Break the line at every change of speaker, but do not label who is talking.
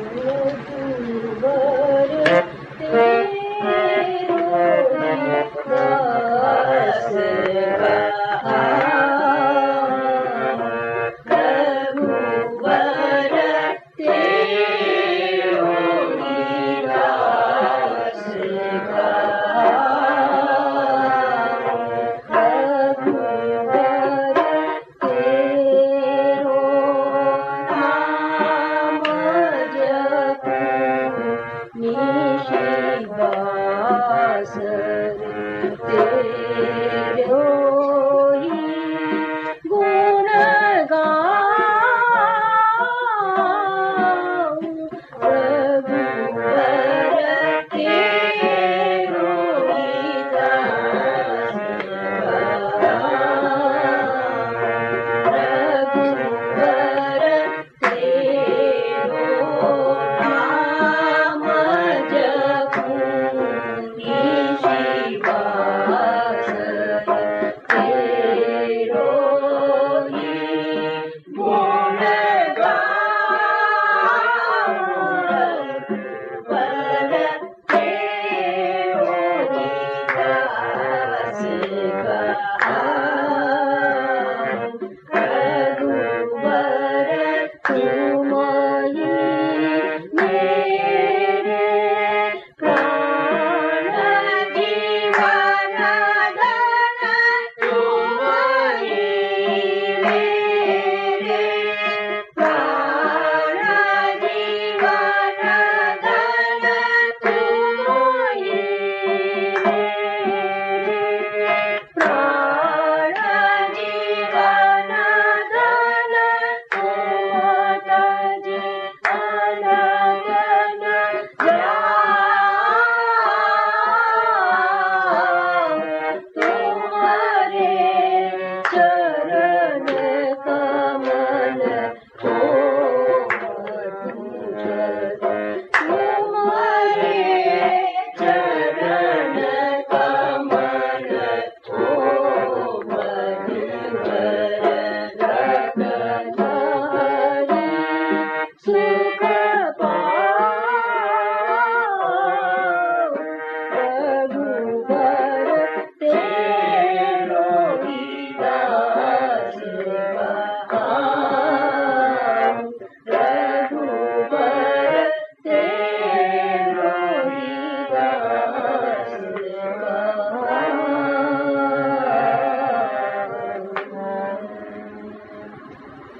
Yeah. सीत गुणगा भर कीता रगु Go.